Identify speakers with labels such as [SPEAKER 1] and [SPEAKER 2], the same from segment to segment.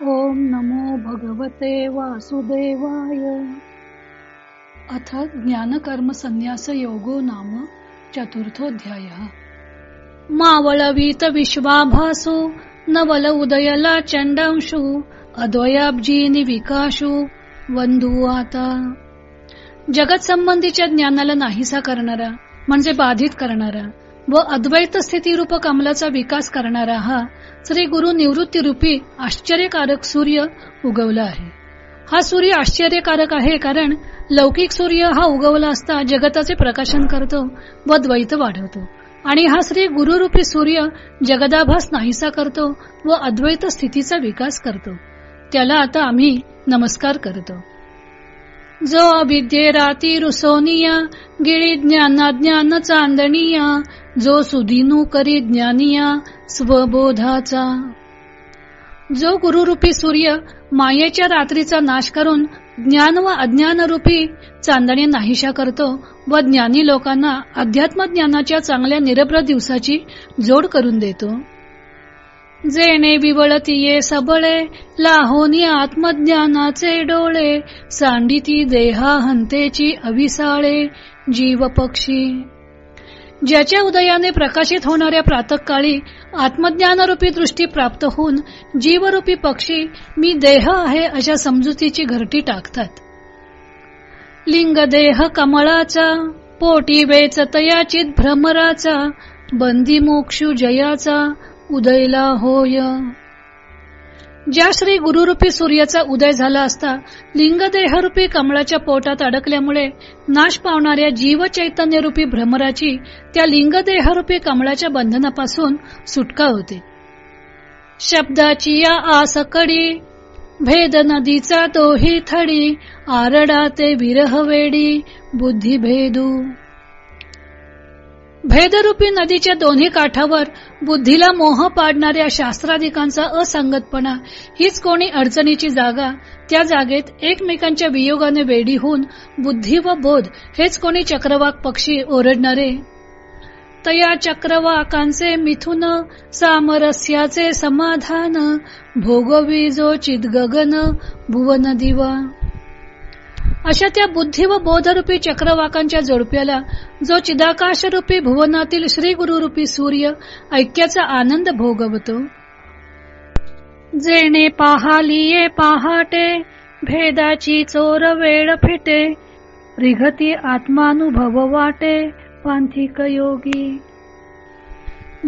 [SPEAKER 1] ओम नमो भगवते वासुदेवाय. अथ ज्ञानकर्म संन्यास योगो नाम चतुर्थोध्याय मावळवीत विश्वाभासु नवल उदयला चंडांशु अद्वयाब्जीनी विकाशु वंदू आता. जगत संबंधीच्या ज्ञानाला नाहीसा करणारा म्हणजे बाधित करणारा व अद्वैत स्थिती रूप कमलाचा विकास करणारा हा श्री गुरु निवृत्ती रूपी आश्चर्यकारक सूर्य उगवला आहे. हा सूर्य आश्चर्यकारक आहे कारण लौकिक सूर्य हा उगवला असता जगताचे प्रकाशन करतो व द्वैत वाढवतो. आणि हा श्री गुरुरूपी सूर्य जगदाभास नाहीसा करतो व अद्वैत स्थितीचा विकास करतो. त्याला आता आम्ही नमस्कार करतो. जो अभिद्ये राती रुसोनिया गिळी ज्ञाना ज्ञान चांदणिया जो सुदिनू करी ज्ञानिया स्वबोधाचा. जो गुरुरूपी सूर्य मायेच्या रात्रीचा नाश करून ज्ञान व अज्ञान रूपी चांदणी नाहीशा करतो व ज्ञानी लोकांना अध्यात्म ज्ञानाच्या चांगल्या निरभ्र दिवसाची जोड करून देतो. जेणे विवळतीये सबळे लाहोनी आत्मज्ञानाचे डोळे सांडिती देहा हंतेची अविसाळे जीव पक्षी ज्याच्या उदयाने प्रकाशित होणाऱ्या प्रातकाळी आत्मज्ञानरूपी दृष्टी प्राप्त होऊन जीवरूपी पक्षी मी देह आहे अशा समजुतीची घरटी टाकतात. लिंग देह कमळाचा पोटी वेचतयाचित भ्रमराचा बंदी मोक्षू जयाचा उदयला होय. ज्या श्री गुरुरूपी सूर्याचा उदय झाला असता लिंगदेहरूपी कमळाच्या पोटात अडकल्यामुळे नाश पावणाऱ्या जीव चैतन्यरूपी भ्रमराची त्या लिंगदेहरूपी कमळाच्या बंधनापासून सुटका होते. शब्दाची या आसकडी भेद नदीचा तोही थडी आरडा ते विरह वेडी बुद्धी भेदू भेदरूपी नदीच्या दोन्ही काठावर बुद्धीला मोह पाडणाऱ्या शास्त्राधिकांचा असंगतपणा हीच कोणी अडचणीची जागा त्या जागेत एकमेकांच्या वियोगाने वेडी होऊन बुद्धी व बोध हेच कोणी चक्रवाक पक्षी ओरडणारे? तया चक्रवाकांचे मिथुन सामरस्याचे समाधान भोगवी जो चिदगगन भुवन दिवा. अशा त्या बुद्धी व बोधरूपी चक्रवाकांच्या जोडप्याला जो चिदाकाशरूपी भुवनातील श्री गुरुरूपी सूर्य ऐक्याचा आनंद भोगवतो. जेणे पाहालिये पहाटे भेदाची चोर वेळ फिटे रिघती आत्मानुभव वाटे पांथिक योगी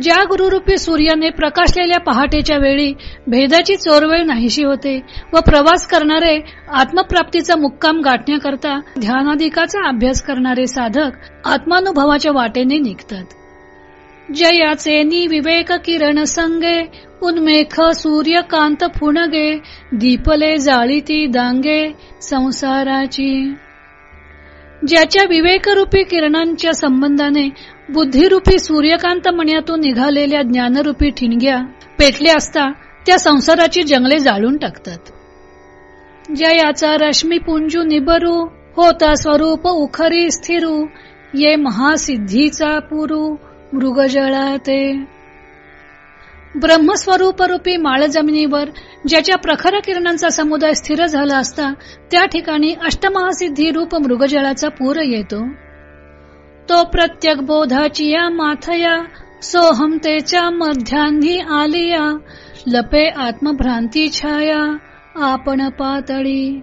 [SPEAKER 1] ज्या गुरुरूपी सूर्याने प्रकाशलेल्या पहाटेच्या वेळी भेदाची चोरवेळ नाहीशी होते व प्रवास करणारे आत्मप्राप्तीचा मुक्काम गाठण्याकरता ध्यानाधिकाचा अभ्यास करणारे साधक आत्मानुभवाच्या वाटेने निघतात. जयाचे नि विवेक किरण संगे उन्मेख सूर्यकांत फुणगे दीपले जाळीती दांगे संसाराची ज्याच्या विवेकरूपी किरणांच्या संबंधाने बुद्धिरूपी सूर्यकांत मण्यातून निघालेल्या ज्ञानरूपी ठिणग्या पेटल्या असता त्या संसाराची जंगले जाळून टाकतात. ज्या याचा रश्मी पुंजू निबरू होता स्वरूप उखरी स्थिरू ये महासिद्धीचा पुरू मृगजळाते. ब्रह्मस्वरूप रूपी माळ जमिनीवर ज्याच्या प्रखर किरणांचा समुदाय स्थिर झाला असता त्या ठिकाणी अष्टमहासिद्धी रूप मृगजळाचा पूर येतो. तो प्रत्येक बोधाची या माथया सोहमतेच्या मध्यान्ही आलिया लपे आत्मभ्रांती छाया आपण पातळी.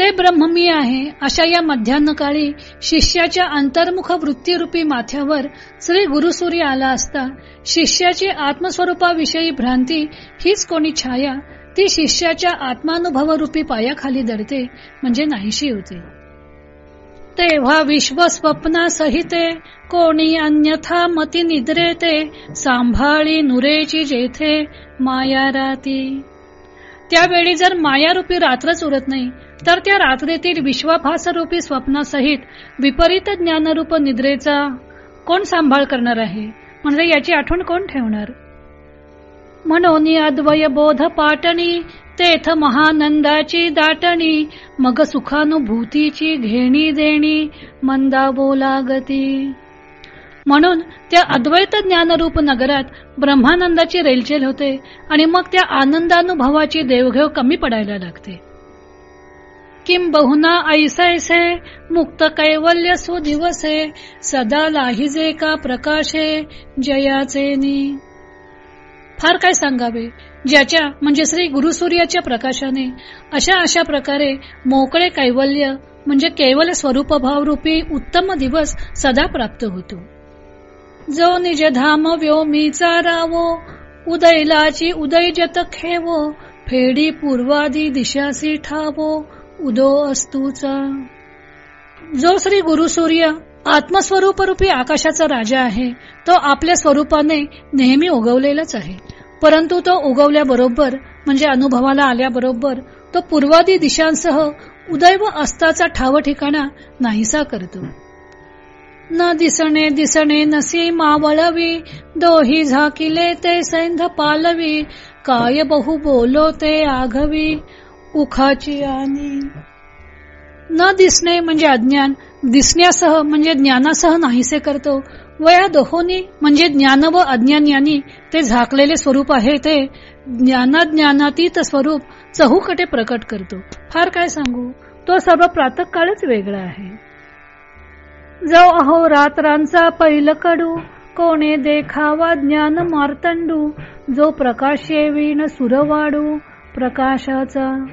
[SPEAKER 1] ते ब्रह्म मी आहे. अशा या मध्यान्ह काळी शिष्याच्या अंतर्मुख वृत्तीरूपी माथ्यावर श्री गुरुसूर्य आला असता शिष्याची आत्मस्वरूपाविषयी भ्रांती हीच कोणी छाया ती शिष्याच्या आत्मानुभवरूपी पायाखाली दडते म्हणजे नाहीशी होते. तेव्हा विश्व स्वप्ना सहिते कोणी अन्यथा मती निद्रेते सांभाळी नुरेची जेथे माया राती त्यावेळी जर मायारूपी रात्रच उरत नाही तर त्या रात्रीतील विश्वाभासरूपी स्वप्नासहित विपरीत ज्ञानरूप निद्रेचा कोण सांभाळ करणार आहे? म्हणजे याची आठवण कोण ठेवणार? म्हणून अद्वय बोध पाटणी तेथ महानंदाची दाटणी मग सुखानुभूतीची घेणी देणी मंदा बोलागती म्हणून त्या अद्वैत ज्ञानरूप नगरात ब्रह्मानंदाची रेलचेल होते आणि मग त्या आनंदानुभवाची देवघेव कमी पडायला लागते. किम बहुना ऐसैसे मुक्त कैवल्य सुदिवसे सदा लाहिजे का प्रकाशे जयाचे फार काय सांगावे ज्याच्या म्हणजे श्री गुरुसूर्याच्या प्रकाशाने अशा अशा प्रकारे मोकळे कैवल्य म्हणजे केवळ स्वरूपभावरूपी उत्तम दिवस सदा प्राप्त होतो. जो निज धाम व्योमीचा रावो उदयलाची उदय जत खेवो फेडी पूर्वादी दिशासी ठावो उदो अस्तूचा. जो श्री गुरु सूर्य आत्मस्वरूप रूपी आकाशाचा राजा आहे तो आपल्या स्वरूपाने नेहमी उगवलेलाच आहे. परंतु तो उगवल्याबरोबर म्हणजे अनुभवाला आल्याबरोबर तो पूर्वादी दिशांसह उदय व अस्ताचा ठाव ठिकाणा नाहीसा करतो. न दिसणे दिसणे नसी मावळवी दोही झाकिले ते सैंध पालवी काय बहु बोलो ते आघवी उखाची आणि न दिसणे म्हणजे अज्ञान दिसण्यासह म्हणजे ज्ञानासह नाहीसे करतो. व या दोहोनी म्हणजे ज्ञान व अज्ञान यांनी ते झाकलेले स्वरूप आहे ते ज्ञानाज्ञानातीत स्वरूप चहूकटे प्रकट करतो. फार काय सांगू? तो सर्व प्रातकाळच वेगळा आहे. जो अहो रात्रांचा पैल कडू. कोणे देखावा ज्ञान मार्तंडू. जो प्रकाश येवीन सुरवाडू. प्रकाशाचा.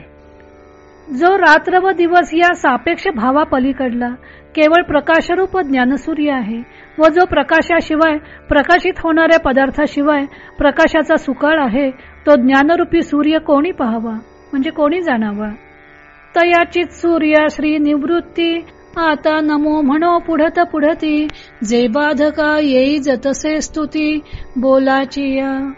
[SPEAKER 1] जो रात्र व दिवस या सापेक्ष भावा पलीकडला केवळ प्रकाशरूप ज्ञानसूर्य आहे. व जो प्रकाशाशिवाय प्रकाशित होणाऱ्या पदार्थाशिवाय प्रकाशाचा सुकाळ आहे तो ज्ञानरूपी सूर्य कोणी पाहावा? म्हणजे कोणी जाणावा? तयाचित सूर्य श्री निवृत्ती आता नमो म्हणो पुढत पुढती जे बाधका येई जतसे स्तुती बोलाची या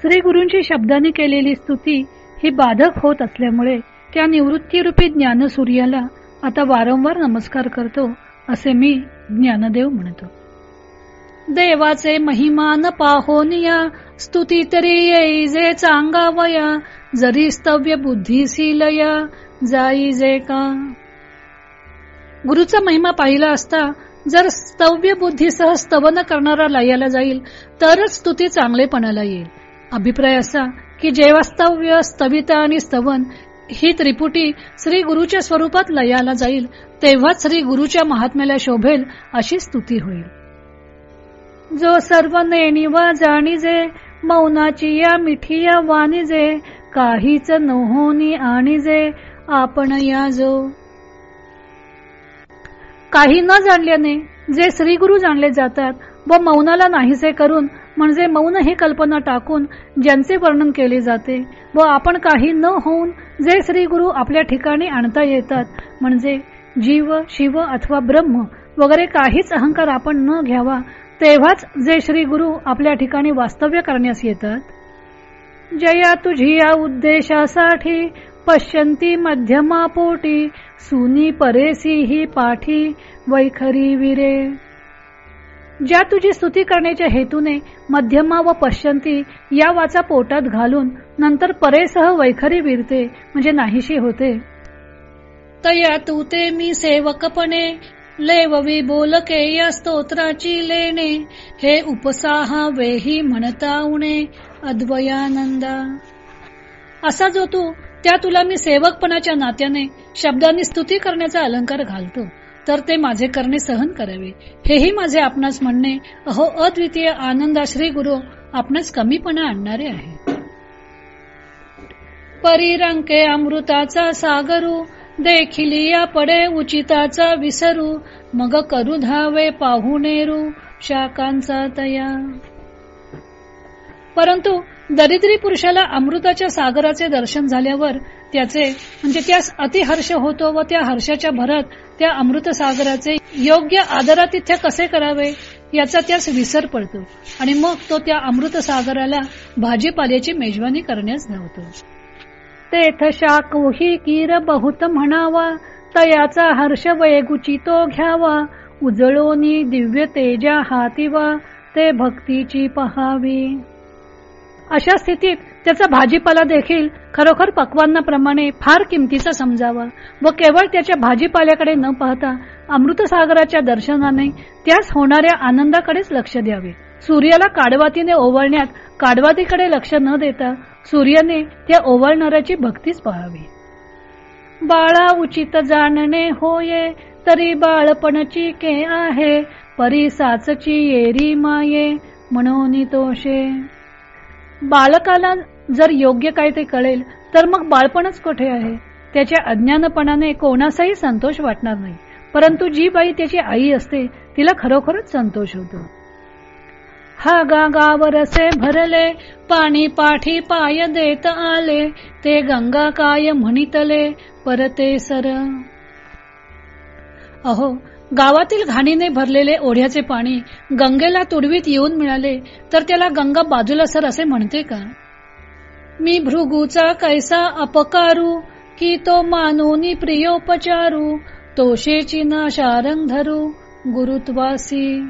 [SPEAKER 1] श्री गुरूंची शब्दाने केलेली स्तुती ही बाधक होत असल्यामुळे त्या निवृत्तीरूपी ज्ञानसूर्याला आता वारंवार नमस्कार करतो असे मी ज्ञानदेव म्हणतो. देवाचे महिमान पाहोनिया स्तुती तरी येई जे चांगावया जरी स्तव्य बुद्धीशीलया जाई जे का. गुरुचा महिमा पाहिला असता जर स्तव्य बुद्धीसह स्तवन करणारा लयाला जाईल तरच स्तुती चांगलेपणाला येईल. अभिप्राय असा की जेव्हा स्तव्य स्तविता आणि स्तवन ही त्रिपुटी श्री गुरुच्या स्वरूपात लयाला जाईल तेव्हाच श्री गुरुच्या महात्म्याला शोभेल अशी स्तुती होईल. जो सर्व नेणीवा जाणीजे मौनाची या मिठी या वाणीजे काहीच नहोनी आणीजे आपण या जो काही न जाणल्याने जे श्रीगुरु जाणले जातात व मौनाला नाहीसे करून म्हणजे मौन ही कल्पना टाकून ज्यांचे वर्णन केले जाते व आपण काही न होऊन जे श्री गुरु आपल्या ठिकाणी आणता येतात म्हणजे जीव शिव अथवा ब्रह्म वगैरे काहीच अहंकार आपण न घ्यावा तेव्हाच जे श्री गुरु आपल्या ठिकाणी वास्तव्य करण्यास येतात. जया तुझी या उद्देशासाठी पश्यंती मध्यमा पोटी सुनी परेसी ही पाठी वैखरी विरे. ज्या तुझी स्तुती करण्याच्या हेतूने मध्यमा व पश्चंती या वाचा पोटात घालून नंतर परेसह वैखरी विरते म्हणजे नाहीशी होते. तया तू ते मी सेवकपणे लेववी बोलके या स्तोत्राची लेणे हे उपसाहा वेही म्हणता उणे अद्वयानंदा. असा जो तू त्या तुला मी सेवकपणाच्या नात्याने शब्दांनी स्तुती करण्याचा अलंकार घालतो. तर ते माझे करणे सहन करावे. हेही माझे आपणास म्हणणे अहो अद्वितीय आनंदाश्री गुरु आपणास कमीपणा आणणारे आहे. परिरंके अमृताचा सागरू देखिली या पडे उचिताचा विसरू मग करू धावे पाहुणेरू शाकांचा तया. परंतु दरिद्री पुरुषाला अमृताच्या सागराचे दर्शन झाल्यावर त्याचे म्हणजे त्यास अतिहर्ष होतो व त्या हर्षाच्या भरात त्या अमृत सागराचे योग्य आदरातिथ्य कसे करावे याचा त्यास विसर पडतो. आणि मग तो त्या अमृत सागराला भाजीपाल्याची मेजवानी करण्यास धावतो. तेथ शाकोही कीर बहुत म्हणावा तयाचा हर्ष वयगुची तो घ्यावा उजळोनी दिव्य तेजा हातीवा ते भक्तीची पहावी. अशा स्थितीत त्याचा भाजीपाला देखील खरोखर पक्वांनाप्रमाणे फार किमतीचा समजावा व केवळ त्याच्या भाजीपाल्याकडे न पाहता अमृतसागराच्या दर्शनाने त्यास होणाऱ्या आनंदाकडेच लक्ष द्यावे. सूर्याला काडवातीने ओवळण्यात काडवातीकडे लक्ष न देता सूर्याने त्या ओवळणाऱ्याची भक्तीच पाहावी. बाळा उचित जाणणे होये तरी बाळपणची के आहे परी साचची येरी माये म्हणून तोषे बालकाला जर योग्य काय ते कळेल तर मग बाळपणच कुठे आहे? त्याच्या अज्ञानपणाने कोणाचाही संतोष वाटणार नाही. परंतु जी बाई त्याची आई असते तिला खरोखरच संतोष होतो. हा गा गावरसे भरले पाणी पाठी पाय देत आले ते गंगा काय म्हणितले परते सर. अहो गावातील घाणीने भरलेले ओढ्याचे पाणी गंगेला तुडवीत येऊन मिळाले तर त्याला गंगा बाजूला सर असे म्हणते का? मी भृगूचा कैसा अपकारू की तो मानोनी प्रियोपचारू तोशेची ना शारंग धरू गुरुत्वासी.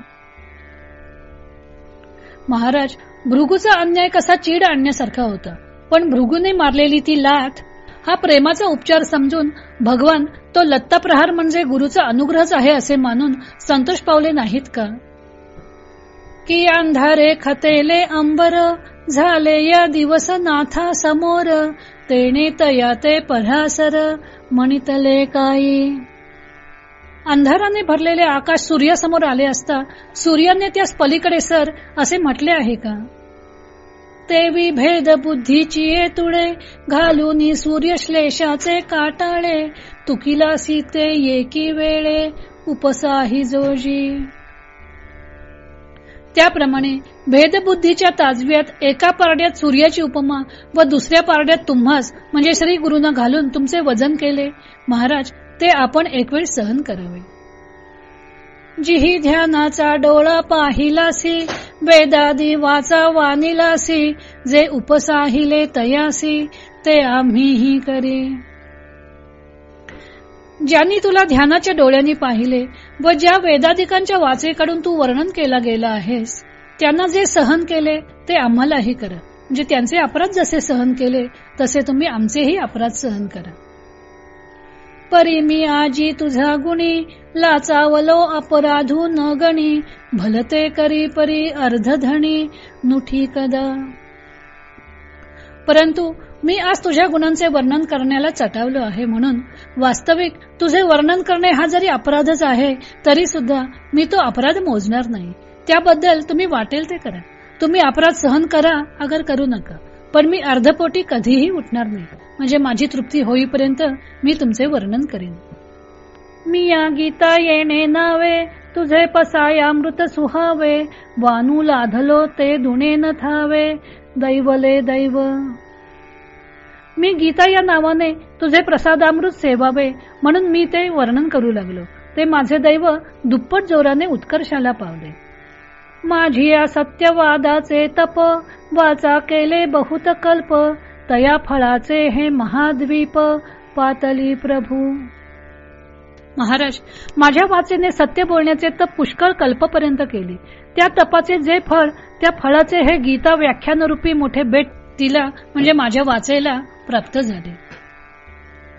[SPEAKER 1] महाराज भृगूचा अन्याय कसा चीड आणण्यासारखा होता पण भृगूने मारलेली ती लाथ हा प्रेमाचा उपचार समजून भगवान तो लत्ता प्रहार म्हणजे गुरुचा अनुग्रहच आहे असे मानून संतोष पावले नाहीत का? की अंधारे खतेले अंबर झाले या दिवस नाथा समोर तेने तया ते परासर म्हणितले काही. अंधाराने भरलेले आकाश सूर्यासमोर आले असता सूर्याने त्यास पलीकडे सर असे म्हटले आहे का? ते विभेद बुद्धीची येतुळे घालून सूर्यश्लेषाचे काटाळे तुकिला सीते येकी वेळे उपसाही जोजी त्याप्रमाणे भेदबुद्धीच्या ताजव्यात एका पारड्यात सूर्याची उपमा व दुसऱ्या पारड्यात तुम्हास म्हणजे श्री गुरुना घालून तुमचे वजन केले महाराज ते आपण एक वेळ सहन करावे. जिही ध्यानाचा डोळा पाहिलासी वेदादी वाचा वानिलासी जे उपसाहिले तयासी ते आम्हीही करे. ज्यांनी तुला ध्यानाच्या डोळ्यांनी पाहिले व ज्या वेदाधिकांच्या वाचेकडून तू वर्णन केला गेला आहेस त्यांना जे सहन केले ते आम्हालाही करा. म्हणजे त्यांचे अपराध जसे सहन केले तसे तुम्ही आमचेही अपराध सहन करा. परी मी आजी तुझा गुणी लाचावलो अपराधू न गणी भलते करी परी अर्धधणी नुठी कदा. परंतु मी आज तुझ्या गुणांचे वर्णन करण्याला चटावलो आहे म्हणून वास्तविक तुझे वर्णन करणे हा जरी अपराधच आहे तरी सुद्धा मी तो अपराध मोजणार नाही. त्याबद्दल तुम्ही वाटेल ते करा. तुम्ही अपराध सहन करा अगर करू नका. पण मी अर्धपोटी कधीही उठणार नाही. म्हणजे माझी तृप्ती होईपर्यंत मी तुमचे वर्णन करेन. मी या गीता येणे नावे तुझे पसाया अमृत सुहावे वानू लाधलो ते दुणे न थावे. दैवले दैव. मी गीता या नावाने तुझे प्रसादामृत सेवावे म्हणून मी ते वर्णन करू लागलो. ते माझे दैव दुप्पट जोराने उत्कर्षाला पावले. माझी या सत्यवादाचे तप वाचा केले बहुत कल्प तया फळाचे हे महाद्वीप पातली प्रभू. महाराज माझ्या वाचेने सत्य बोलण्याचे तप पुष्कळ कल्पपर्यंत केले. त्या तपाचे जे फळ त्या फळाचे हे गीता व्याख्यानरूपी मोठे बेट तिला म्हणजे माझ्या वाचेला प्राप्त झाले.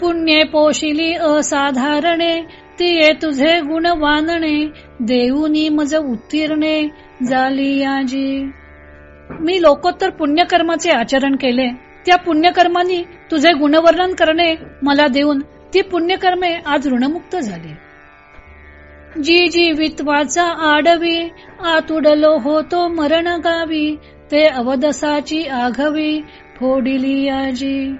[SPEAKER 1] पुण्ये पोशिली असाधारणे तिये तुझे गुण वानणे देऊनी मज उत्तीर्णे झाली याजी. मी लोकोत्तर पुण्यकर्माचे आचरण केले. त्या पुण्यकर्मानी तुझे गुणवर्णन करणे मला देऊन ती पुण्यकर्मे आज ऋणमुक्त झाली. जी जी वित्वाचा आडवी आतुडलो होतो मरण गावी ते अवदसाची आघवी फोडिली आजी.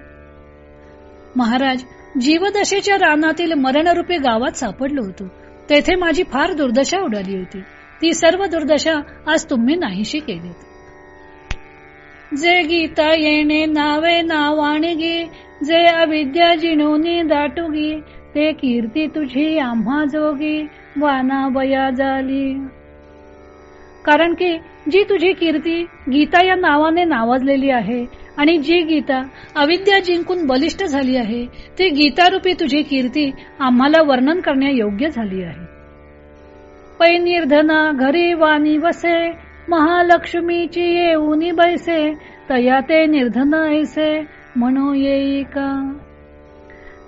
[SPEAKER 1] महाराज जीवदशेच्या रानातील मरणरूपी गावात सापडलो होतो. तेथे माझी फार दुर्दशा उडाली होती. ती सर्व दुर्दशा आज तुम्ही नाहीशी केलीत. जे गीता येणे नावे नावाणगी जे अविद्या जिनोनी दाटुगी ते कीर्ती तुझी आम्हा जोगी वाना बया झाली कारण की जी तुझी कीर्ती गीता या नावाने नावाजलेली आहे आणि जी गीता अविद्या जिंकून बलिष्ठ झाली आहे ती गीतारूपी तुझी कीर्ती आम्हाला वर्णन करण्या योग्य झाली आहे. पै निर्धना घरी वाणी वसे महालक्ष्मीची येऊनी बैसे तया ते निर्धन ऐसे म्हणू येई का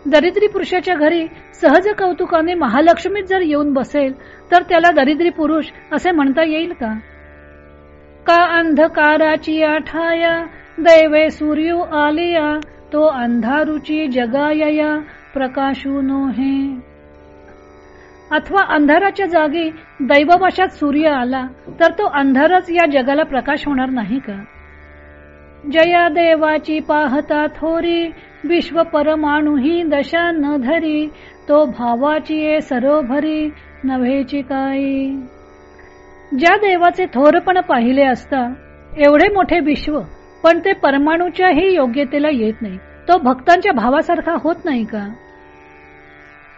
[SPEAKER 1] दरिद्री पुरुषाच्या घरी सहज कौतुकाने महालक्ष्मीत जर येऊन बसेल तर त्याला दरिद्री पुरुष असे म्हणता येईल का? का अंधकाराची आठाया दैवे सूर्य आलिया तो अंधारुची जगायया प्रकाशू नोहे. अथवा अंधाराच्या जागी दैववशात सूर्य आला तर तो अंधारच या जगाला प्रकाश होणार नाही का? जया देवाची पाहता थोरी विश्व परमाणुही दशा न धरी तो भावाची ये सरोभरी नव्हेची काही ज्या देवाचे थोरपण पाहिले असता एवढे मोठे विश्व पण ते परमाणूच्याही योग्यतेला येत नाही. तो भक्तांच्या भावासारखा होत नाही का?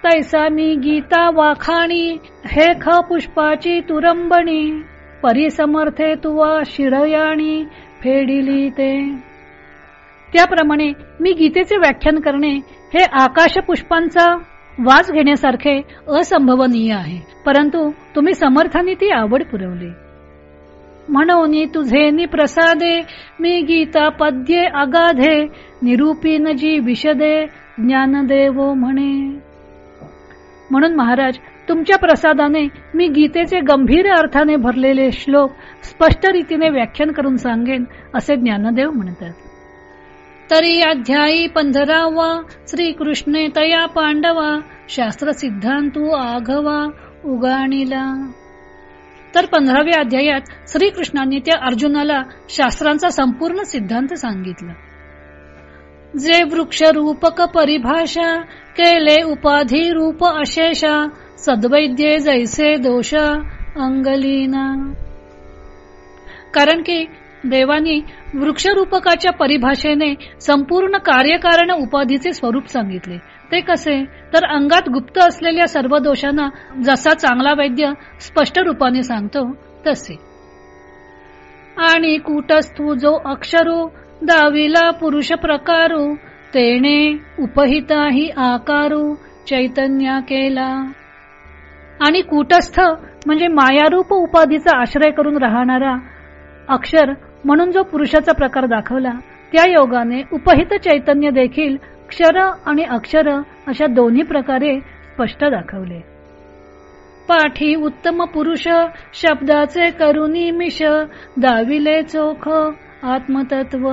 [SPEAKER 1] तैसा मी गीता वाखाणी हे ख पुष्पाची तुरंबणी परिसमर्थे तुवा शिरयाणी फेडिली ते. त्याप्रमाणे मी गीतेचे व्याख्यान करणे हे आकाश पुष्पांचा वास घेण्यासारखे असंभवनीय आहे. परंतु तुम्ही समर्थाने ती आवड पुरवली. म्हणून तुझे नि प्रसादे मी गीता पद्ये अगाधे निरूपीन जी विशदे ज्ञानदेवो म्हणे. म्हणून महाराज तुमच्या प्रसादाने मी गीतेचे गंभीर अर्थाने भरलेले श्लोक स्पष्ट रीतीने व्याख्यान करून सांगेन असे ज्ञानदेव म्हणतात. तरी अध्यायी पंधरावा श्रीकृष्णे तया पांडवा शास्त्र सिद्धांतू आघवा उगाणीला. तर पंधराव्या अध्यायात श्रीकृष्णांनी त्या अर्जुनाला शास्त्रांचा संपूर्ण सिद्धांत सांगितला. जे वृक्ष रूपक परिभाषा केले उपाधी रूप अशेषा सद्वैद्ये जैसे दोष अंगलीना। कारण की देवानी वृक्षरूपकाच्या परिभाषेने संपूर्ण कार्यकारण उपाधीचे स्वरूप सांगितले. ते कसे? तर अंगात गुप्त असलेल्या सर्व दोषांना जसा चांगला वैद्य स्पष्ट रूपाने सांगतो तसे. आणि कुटस्थू जो अक्षरो दाविला पुरुष प्रकारू तेने उपहिताही आकारू चैतन्या केला. आणि कूटस्थ म्हणजे मायारूप उपाधीचा आश्रय करून राहणारा अक्षर म्हणून जो पुरुषाचा प्रकार दाखवला त्या योगाने उपहित चैतन्य देखील क्षर आणि अक्षर अशा दोन्ही प्रकारे स्पष्ट दाखवले. पाठी उत्तम पुरुष शब्दाचे करुणी मिश दाविले चोख आत्मतत्व.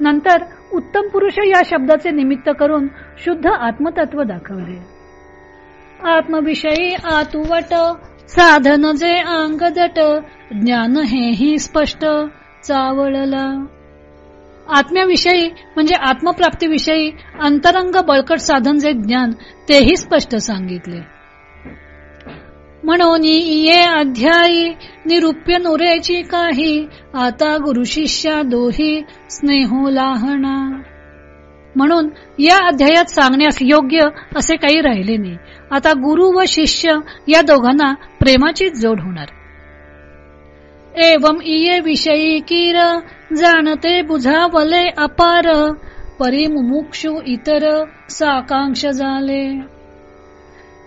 [SPEAKER 1] नंतर उत्तम पुरुष या शब्दाचे निमित्त करून शुद्ध आत्मतत्व दाखवले. आत्मविषयी आतुवट. साधन जे अंगदट ज्ञान हेही स्पष्ट. चावळला. आत्म्याविषयी म्हणजे आत्मप्राप्तीविषयी अंतरंग बळकट साधन जे ज्ञान तेही स्पष्ट सांगितले. म्हणून ये अध्यायी निरुप्य नोरेची काही आता गुरु शिष्या दोही स्नेहो लाहणा. म्हणून या अध्यायात सांगण्यास योग्य असे काही राहिले नाही. आता गुरु व शिष्य या दोघांना प्रेमाची जोड होणार. एवम इये विषयी किर जाणते बुझावले अपार परिमुमुक्षु इतर साकांक्ष झाले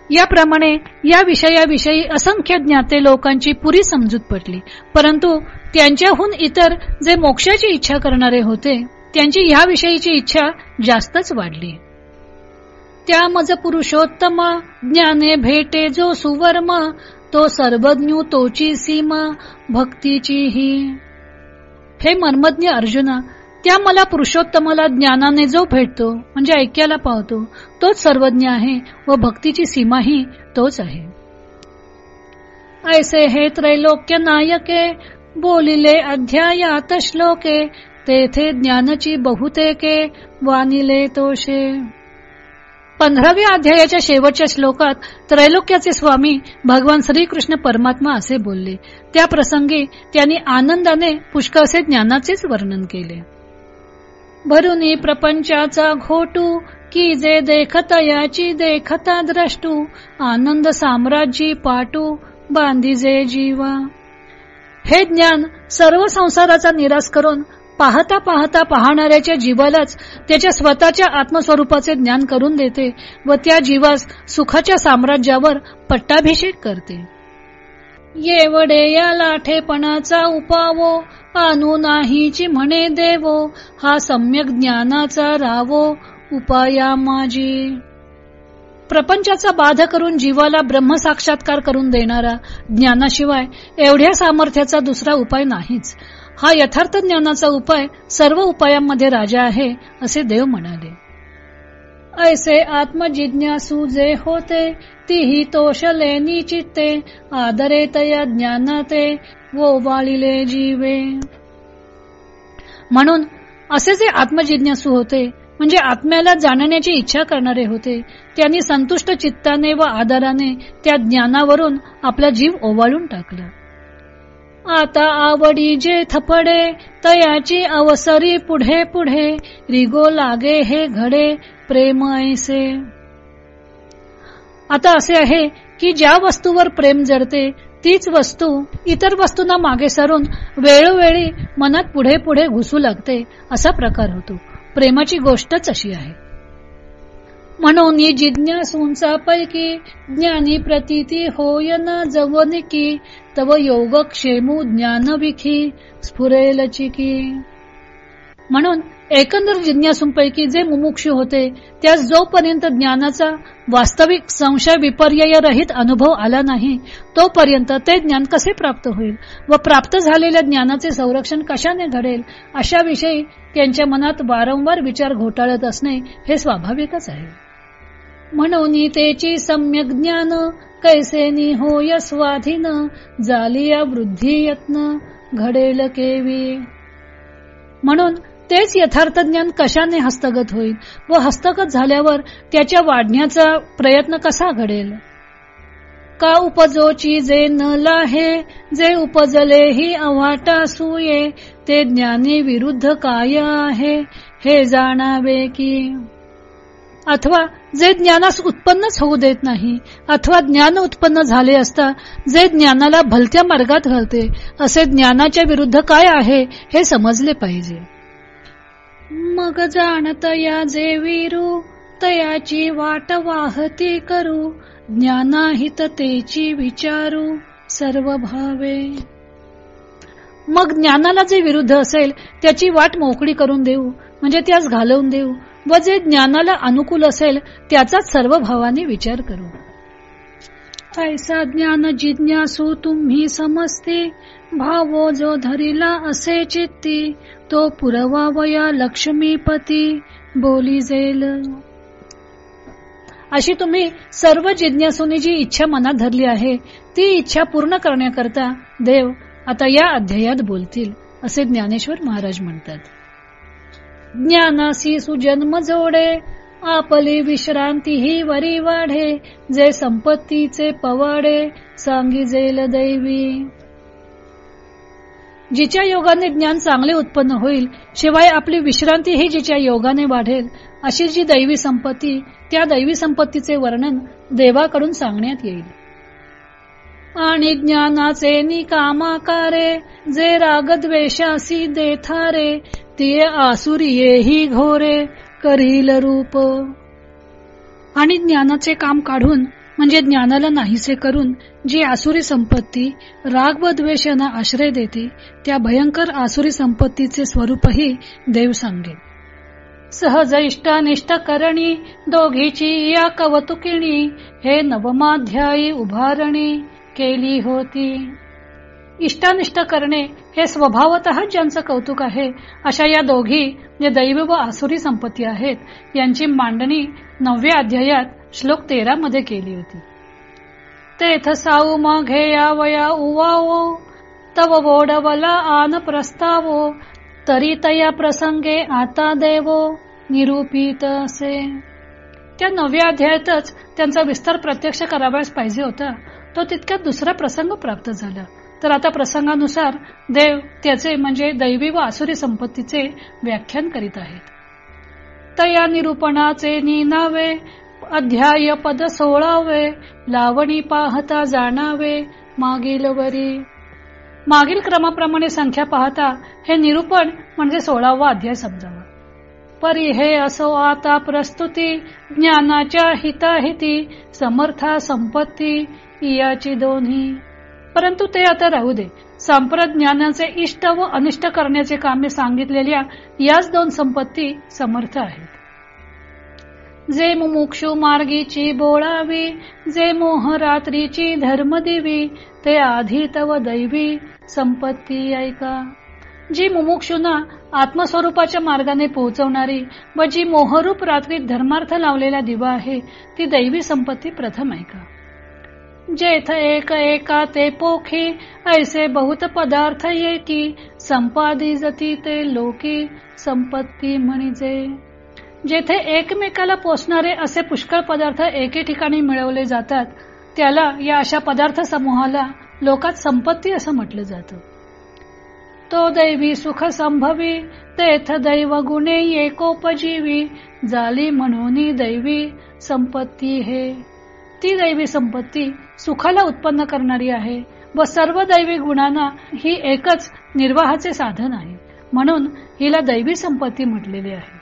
[SPEAKER 1] याप्रमाणे या विषयाविषयी असंख्य ज्ञाते लोकांची पुरी समजूत पडली परंतु त्यांच्याहून इतर जे मोक्षाची इच्छा करणारे होते त्यांची ह्या विषयीची इच्छा जास्तच वाढली. त्या मज पुरुषोत्तम ज्ञाने भेटे जो सुवर्म तो सर्वज्ञ तोची सीमा भक्तीची ही. हे मर्मज्ञ अर्जुना त्या मला पुरुषोत्तमाला ज्ञानाने जो भेटतो म्हणजे ऐक्याला पावतो तोच सर्वज्ञ आहे व भक्तीची सीमा ही तोच आहे. ऐसे हे त्रैलोक्य नायके बोलिले अध्यायात श्लोके तेथे ज्ञानची बहुतेके वानिले तोषे पंधराव्या अध्यायाच्या शेवटच्या श्लोकात त्रैलोक्याचे स्वामी भगवान श्रीकृष्ण परमात्मा असे बोलले. त्या प्रसंगी त्यांनी आनंदाने पुष्कळसे ज्ञानाचेच वर्णन केले. भरुनी प्रपंचाचा घोटू की जे देखता याची देखता द्रष्टू आनंद साम्राज्यी पाटू बांधी जे जीवा. हे ज्ञान सर्व संसाराचा निराश करून पाहता पाहता पाहणाऱ्याच्या जीवालाच त्याच्या स्वतःच्या आत्मस्वरूपाचे ज्ञान करून देते व त्या जीवास सुखाच्या साम्राज्यावर पट्टाभिषेक करते. येवडे या लाठेपणाचा उपावो आणू नाहीची म्हणे देवो हा सम्यक ज्ञानाचा रावो उपाया माझी प्रपंचाचा बाध करून जीवाला ब्रह्मसाक्षात्कार करून देणारा ज्ञानाशिवाय एवढ्या सामर्थ्याचा दुसरा उपाय नाहीच. हा यथार्थ ज्ञानाचा उपाय सर्व उपायांमध्ये राजा आहे असे देव म्हणाले. ऐसे आत्मजिज्ञासू जे होते तीही तोषले चित्ते आदरे तया ज्ञानाते वो वाळिले जीवे. म्हणून असे जे आत्मजिज्ञासू होते म्हणजे आत्म्याला जाणण्याची इच्छा करणारे होते त्यांनी संतुष्ट चित्ताने व आदराने त्या ज्ञानावरून आपला जीव ओवाळून टाकला. आता आवडी जे थपडे तयाची अवसरी पुढे पुढे रिगो लागे हे घडे प्रेम ऐसे. आता असे आहे की ज्या वस्तूवर प्रेम जडते तीच वस्तू इतर वस्तूंना मागे सरून वेळोवेळी मनात पुढे पुढे घुसू लागते असा प्रकार होतो. प्रेमाची गोष्टच अशी आहे. म्हणून जिज्ञासूंचा पैकी ज्ञानी प्रतीती होय ना जवनिकी तव योग क्षेमू ज्ञान विखी स्फुरेल चिकी. म्हणून एकंदर जिज्ञासूंपैकी जे मुमुक्षू होते त्यास जोपर्यंत ज्ञानाचा वास्तविक संशय विपर्य रहित अनुभव आला नाही तोपर्यंत ते ज्ञान कसे प्राप्त होईल व प्राप्त झालेल्या ज्ञानाचे संरक्षण कशाने घडेल अशा विषयी त्यांच्या मनात वारंवार विचार घोटाळत असणे हे स्वाभाविकच आहे. म्हणून तेची सम्यक ज्ञान कैसेनी होय स्वाधीन जालिया वृद्धी यत्न घडेल केवी. म्हणून तेच यथार्थ ज्ञान कशाने हस्तगत होईल व हस्तगत झाल्यावर त्याच्या वाढण्याचा प्रयत्न कसा घडेल? का उपजोची जे न लाहे जे उपजले ही अवाटा सुये ते ज्ञानी विरुद्ध काय आहे हे जाणावे की? अथवा जे ज्ञानास उत्पन्नच होऊ देत नाही अथवा ज्ञान उत्पन्न झाले असता जे ज्ञानाला भलत्या मार्गात घालते असे ज्ञानाच्या विरुद्ध काय आहे हे समजले पाहिजे. मग जाणत या जे विरू तयाची वाट वाहती करू ज्ञानाहिततेची विचारू सर्व भावे. मग ज्ञानाला जे विरुद्ध असेल त्याची वाट मोकळी करून देऊ म्हणजे त्यास घालवून देऊ व जे ज्ञानाला अनुकूल असेल त्याचाच सर्व भावाने विचार करू. ऐसा ज्ञान जिज्ञासू तुम्ही समजते भावो जो धरिला असे चित्ती तो पुरवावया लक्ष्मीपती बोली जेल. अशी तुम्ही सर्व जिज्ञासूनी जी इच्छा मनात धरली आहे ती इच्छा पूर्ण करण्याकरता देव आता या अध्यायात बोलतील असे ज्ञानेश्वर महाराज म्हणतात. ज्ञानासी सुजन्म जोडे आपली विश्रांती ही वरी वाढे जे संपत्तीचे पवाडे सांगिजेल दैवी. जिच्या योगाने ज्ञान चांगले उत्पन्न होईल शिवाय आपली विश्रांती ही जिच्या योगाने वाढेल अशी जी दैवी संपत्ती त्या दैवी संपत्तीचे वर्णन देवाकडून सांगण्यात येईल. आणि ज्ञानाचे निकामाकारे जे रागद्वेषासी देथारे ते आसुरिये घोरे करील रूप. आणि ज्ञानाचे काम काढून म्हणजे ज्ञानाला नाहीसे करून जी आसुरी संपत्ती राग व द्वेषांना आश्रय देते त्या भयंकर आसुरी संपत्तीचे स्वरूपही देव सांगे सहज इष्टानिष्ट करणी दोघीची या कवतुकिणी हे नवमाध्यायी उभारणी केली होती. इष्टानिष्ट करणे हे स्वभावत ज्यांचं कौतुक आहे अशा या दोघी जे दैव व आसुरी संपत्ती आहेत यांची मांडणी नवव्या अध्यायात श्लोक तेरा मध्ये केली होती. तेथ साऊ मघे या वया उवावो तव वोडवला आन प्रस्तावो तरी तया प्रसंगे आता देवो निरूपित असे. त्या नवव्या अध्यायातच त्यांचा विस्तार प्रत्यक्ष करावाच पाहिजे होता तो तितक्यात दुसरा प्रसंग प्राप्त झाला. तर आता प्रसंगानुसार देव त्याचे म्हणजे दैवी व आसुरी संपत्तीचे व्याख्यान करीत आहेत. तया निरूपणाचे निनावे अध्याय पद सोळावे लावणी पाहता जाणावे मागील वरी. मागील क्रमाप्रमाणे संख्या पाहता हे निरूपण म्हणजे सोळावा अध्याय समजावा. परी हे असो आता प्रस्तुती ज्ञानाच्या हिताहिती समर्था संपत्ती याची दोन्ही. परंतु ते आता राहू दे. संप्रज्ञानाचे इष्ट व अनिष्ट करण्याचे कामे सांगितलेल्या याच दोन संपत्ती समर्थ आहेत. जे मुमुक्षु मार्गीची बोळावी जे मोह रात्रीची धर्म दिवी ते आधी तव दैवी संपत्ती ऐका. जी मुमुक्षुना आत्मस्वरूपाच्या मार्गाने पोहोचवणारी व जी मोहरूप रात्रीत धर्मार्थ लावलेला दिवा आहे ती दैवी संपत्ती प्रथम ऐका. जेथ एक एका ते पोखी ऐसे बहुत पदार्थ येकी संपादी जती ते लोकी संपत्ती म्हणजे जेथे एकमेकाला पोचणारे असे पुष्कळ पदार्थ एके ठिकाणी मिळवले जातात त्याला या अशा पदार्थ समूहाला लोकात संपत्ती असं म्हटलं जातं. तो दैवी सुख संभवी तेथ दैव गुणे एकोपजीवी झाली म्हणून दैवी संपत्ती हे. ती दैवी संपत्ती सुखाला उत्पन्न करणारी आहे व सर्व दैवी गुणांना ही एकच निर्वाहाचे साधन आहे. म्हणून हिला दैवी संपत्ती म्हटलेली आहे.